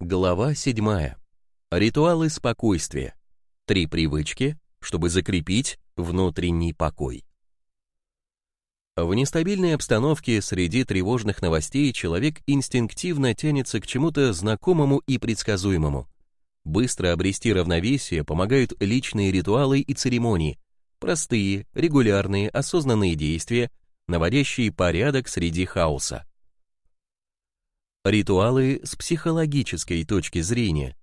Глава 7. Ритуалы спокойствия. Три привычки, чтобы закрепить внутренний покой. В нестабильной обстановке среди тревожных новостей человек инстинктивно тянется к чему-то знакомому и предсказуемому. Быстро обрести равновесие помогают личные ритуалы и церемонии, простые, регулярные, осознанные действия, наводящие порядок среди хаоса. Ритуалы с психологической точки зрения.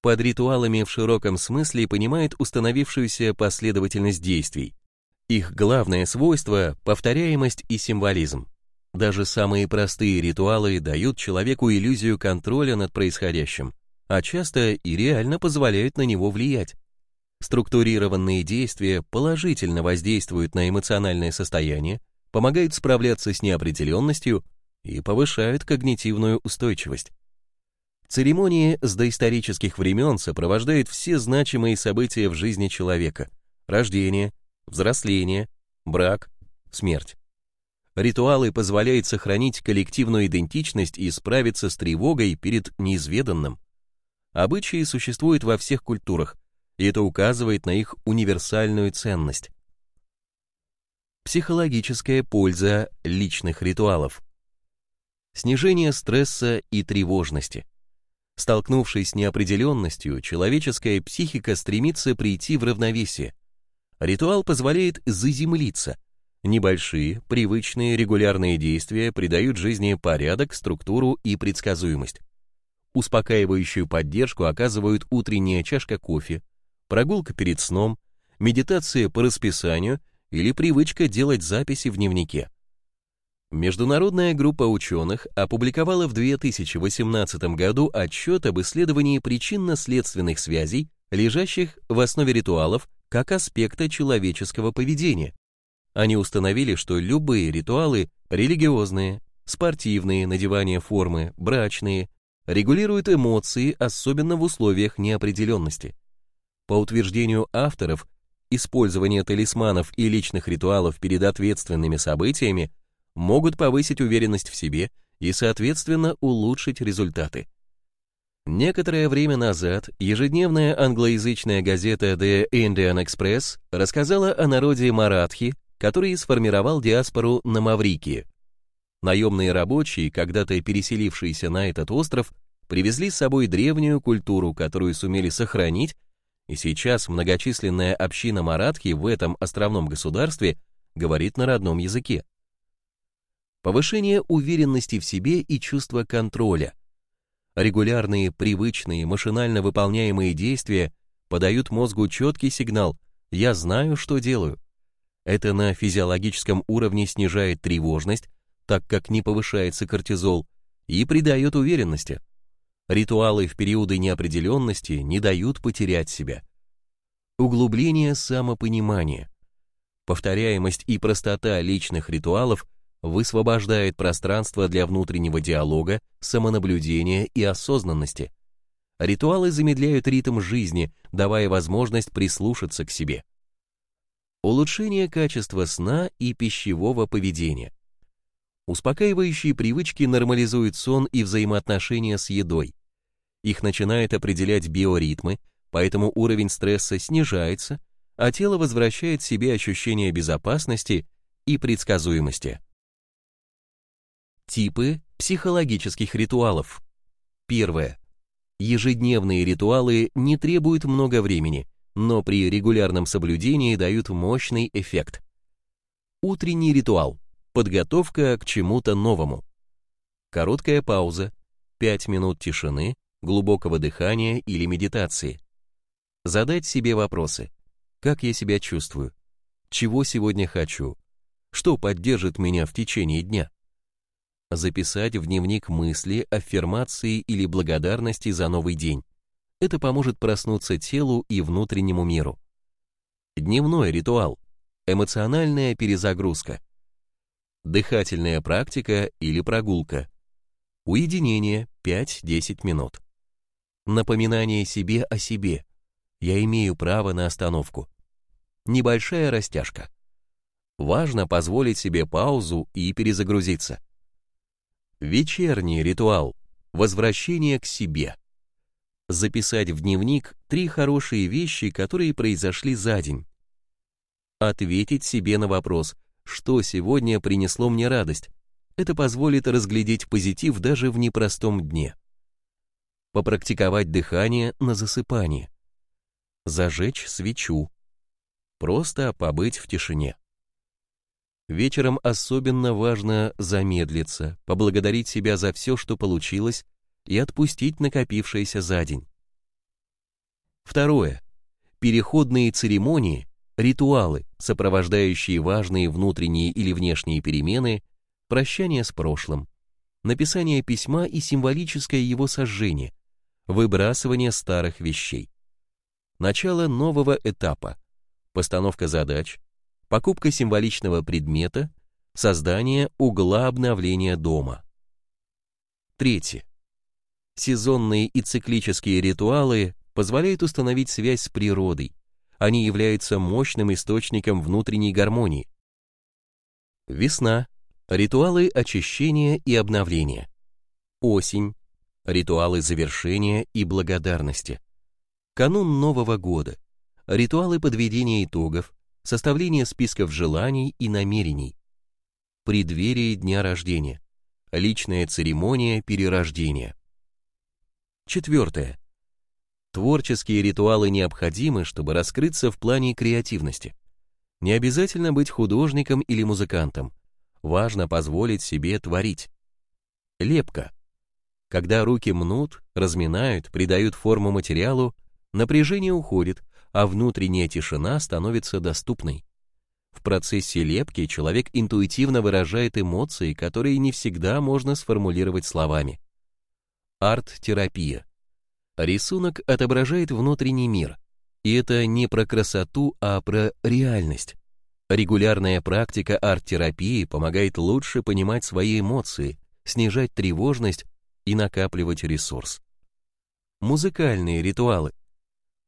Под ритуалами в широком смысле понимают установившуюся последовательность действий. Их главное свойство — повторяемость и символизм. Даже самые простые ритуалы дают человеку иллюзию контроля над происходящим, а часто и реально позволяют на него влиять. Структурированные действия положительно воздействуют на эмоциональное состояние, помогают справляться с неопределенностью и повышают когнитивную устойчивость. Церемонии с доисторических времен сопровождают все значимые события в жизни человека – рождение, взросление, брак, смерть. Ритуалы позволяют сохранить коллективную идентичность и справиться с тревогой перед неизведанным. Обычаи существуют во всех культурах, и это указывает на их универсальную ценность. Психологическая польза личных ритуалов – снижение стресса и тревожности. Столкнувшись с неопределенностью, человеческая психика стремится прийти в равновесие. Ритуал позволяет заземлиться. Небольшие, привычные, регулярные действия придают жизни порядок, структуру и предсказуемость. Успокаивающую поддержку оказывают утренняя чашка кофе, прогулка перед сном, медитация по расписанию или привычка делать записи в дневнике. Международная группа ученых опубликовала в 2018 году отчет об исследовании причинно-следственных связей, лежащих в основе ритуалов как аспекта человеческого поведения. Они установили, что любые ритуалы – религиозные, спортивные, надевание формы, брачные – регулируют эмоции, особенно в условиях неопределенности. По утверждению авторов, использование талисманов и личных ритуалов перед ответственными событиями могут повысить уверенность в себе и, соответственно, улучшить результаты. Некоторое время назад ежедневная англоязычная газета The Indian Express рассказала о народе Маратхи, который сформировал диаспору на Маврикии. Наемные рабочие, когда-то переселившиеся на этот остров, привезли с собой древнюю культуру, которую сумели сохранить, и сейчас многочисленная община Маратхи в этом островном государстве говорит на родном языке повышение уверенности в себе и чувства контроля. Регулярные, привычные, машинально выполняемые действия подают мозгу четкий сигнал «я знаю, что делаю». Это на физиологическом уровне снижает тревожность, так как не повышается кортизол, и придает уверенности. Ритуалы в периоды неопределенности не дают потерять себя. Углубление самопонимания. Повторяемость и простота личных ритуалов – высвобождает пространство для внутреннего диалога, самонаблюдения и осознанности. Ритуалы замедляют ритм жизни, давая возможность прислушаться к себе. Улучшение качества сна и пищевого поведения. Успокаивающие привычки нормализуют сон и взаимоотношения с едой. Их начинает определять биоритмы, поэтому уровень стресса снижается, а тело возвращает себе ощущение безопасности и предсказуемости. Типы психологических ритуалов. Первое. Ежедневные ритуалы не требуют много времени, но при регулярном соблюдении дают мощный эффект. Утренний ритуал. Подготовка к чему-то новому. Короткая пауза. 5 минут тишины, глубокого дыхания или медитации. Задать себе вопросы. Как я себя чувствую? Чего сегодня хочу? Что поддержит меня в течение дня? Записать в дневник мысли, аффирмации или благодарности за новый день. Это поможет проснуться телу и внутреннему миру. Дневной ритуал. Эмоциональная перезагрузка. Дыхательная практика или прогулка. Уединение 5-10 минут. Напоминание себе о себе. Я имею право на остановку. Небольшая растяжка. Важно позволить себе паузу и перезагрузиться. Вечерний ритуал. Возвращение к себе. Записать в дневник три хорошие вещи, которые произошли за день. Ответить себе на вопрос, что сегодня принесло мне радость. Это позволит разглядеть позитив даже в непростом дне. Попрактиковать дыхание на засыпание. Зажечь свечу. Просто побыть в тишине. Вечером особенно важно замедлиться, поблагодарить себя за все, что получилось, и отпустить накопившееся за день. Второе. Переходные церемонии, ритуалы, сопровождающие важные внутренние или внешние перемены, прощание с прошлым, написание письма и символическое его сожжение, выбрасывание старых вещей. Начало нового этапа, постановка задач, покупка символичного предмета, создание угла обновления дома. Третье. Сезонные и циклические ритуалы позволяют установить связь с природой. Они являются мощным источником внутренней гармонии. Весна. Ритуалы очищения и обновления. Осень. Ритуалы завершения и благодарности. Канун Нового года. Ритуалы подведения итогов, составление списков желаний и намерений, преддверие дня рождения, личная церемония перерождения. Четвертое. Творческие ритуалы необходимы, чтобы раскрыться в плане креативности. Не обязательно быть художником или музыкантом. Важно позволить себе творить. Лепка. Когда руки мнут, разминают, придают форму материалу, напряжение уходит, а внутренняя тишина становится доступной. В процессе лепки человек интуитивно выражает эмоции, которые не всегда можно сформулировать словами. Арт-терапия. Рисунок отображает внутренний мир, и это не про красоту, а про реальность. Регулярная практика арт-терапии помогает лучше понимать свои эмоции, снижать тревожность и накапливать ресурс. Музыкальные ритуалы.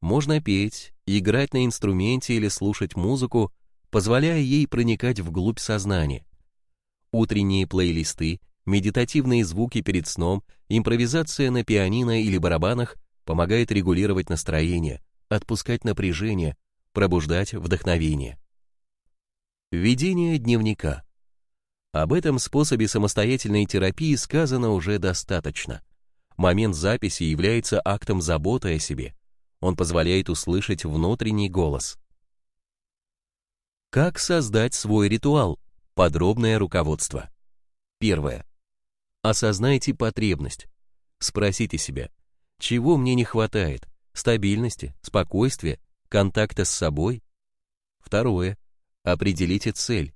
Можно петь, играть на инструменте или слушать музыку, позволяя ей проникать вглубь сознания. Утренние плейлисты, медитативные звуки перед сном, импровизация на пианино или барабанах помогает регулировать настроение, отпускать напряжение, пробуждать вдохновение. Введение дневника. Об этом способе самостоятельной терапии сказано уже достаточно. Момент записи является актом заботы о себе, он позволяет услышать внутренний голос. Как создать свой ритуал? Подробное руководство. Первое. Осознайте потребность. Спросите себя, чего мне не хватает? Стабильности, спокойствия, контакта с собой? Второе. Определите цель.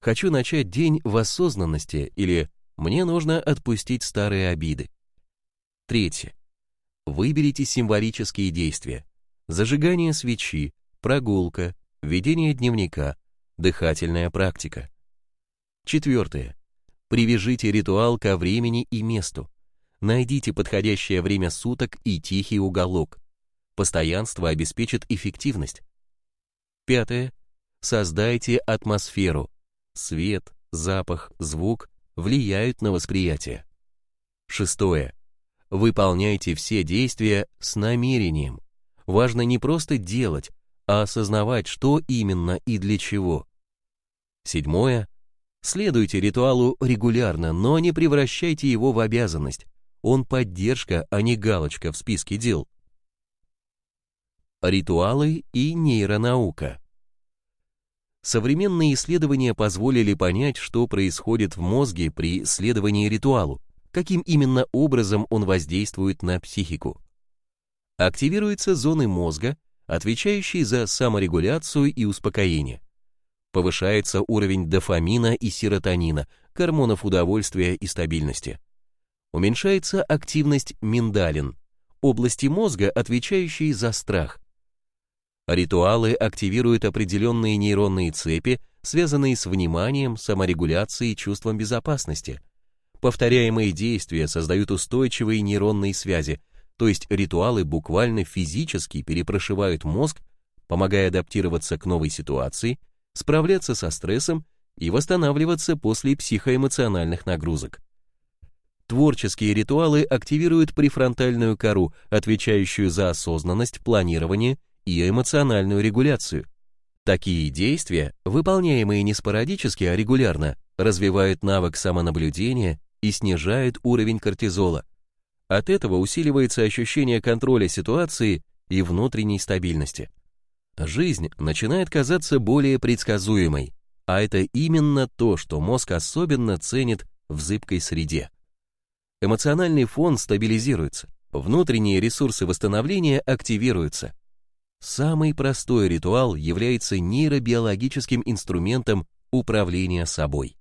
Хочу начать день в осознанности или мне нужно отпустить старые обиды. Третье. Выберите символические действия. Зажигание свечи, прогулка, ведение дневника, дыхательная практика. Четвертое. Привяжите ритуал ко времени и месту. Найдите подходящее время суток и тихий уголок. Постоянство обеспечит эффективность. Пятое. Создайте атмосферу. Свет, запах, звук влияют на восприятие. Шестое. Выполняйте все действия с намерением. Важно не просто делать, а осознавать, что именно и для чего. Седьмое. Следуйте ритуалу регулярно, но не превращайте его в обязанность. Он поддержка, а не галочка в списке дел. Ритуалы и нейронаука. Современные исследования позволили понять, что происходит в мозге при следовании ритуалу каким именно образом он воздействует на психику. Активируются зоны мозга, отвечающие за саморегуляцию и успокоение. Повышается уровень дофамина и серотонина, гормонов удовольствия и стабильности. Уменьшается активность миндалин, области мозга, отвечающие за страх. Ритуалы активируют определенные нейронные цепи, связанные с вниманием, саморегуляцией и чувством безопасности – Повторяемые действия создают устойчивые нейронные связи, то есть ритуалы буквально физически перепрошивают мозг, помогая адаптироваться к новой ситуации, справляться со стрессом и восстанавливаться после психоэмоциональных нагрузок. Творческие ритуалы активируют префронтальную кору, отвечающую за осознанность, планирование и эмоциональную регуляцию. Такие действия, выполняемые не спорадически, а регулярно, развивают навык самонаблюдения и снижают уровень кортизола. От этого усиливается ощущение контроля ситуации и внутренней стабильности. Жизнь начинает казаться более предсказуемой, а это именно то, что мозг особенно ценит в зыбкой среде. Эмоциональный фон стабилизируется, внутренние ресурсы восстановления активируются. Самый простой ритуал является нейробиологическим инструментом управления собой.